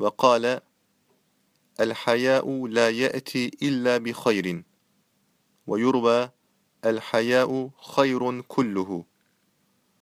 وقال الحياء لا يأتي إلا بخير. ويروى الحياء خير كله.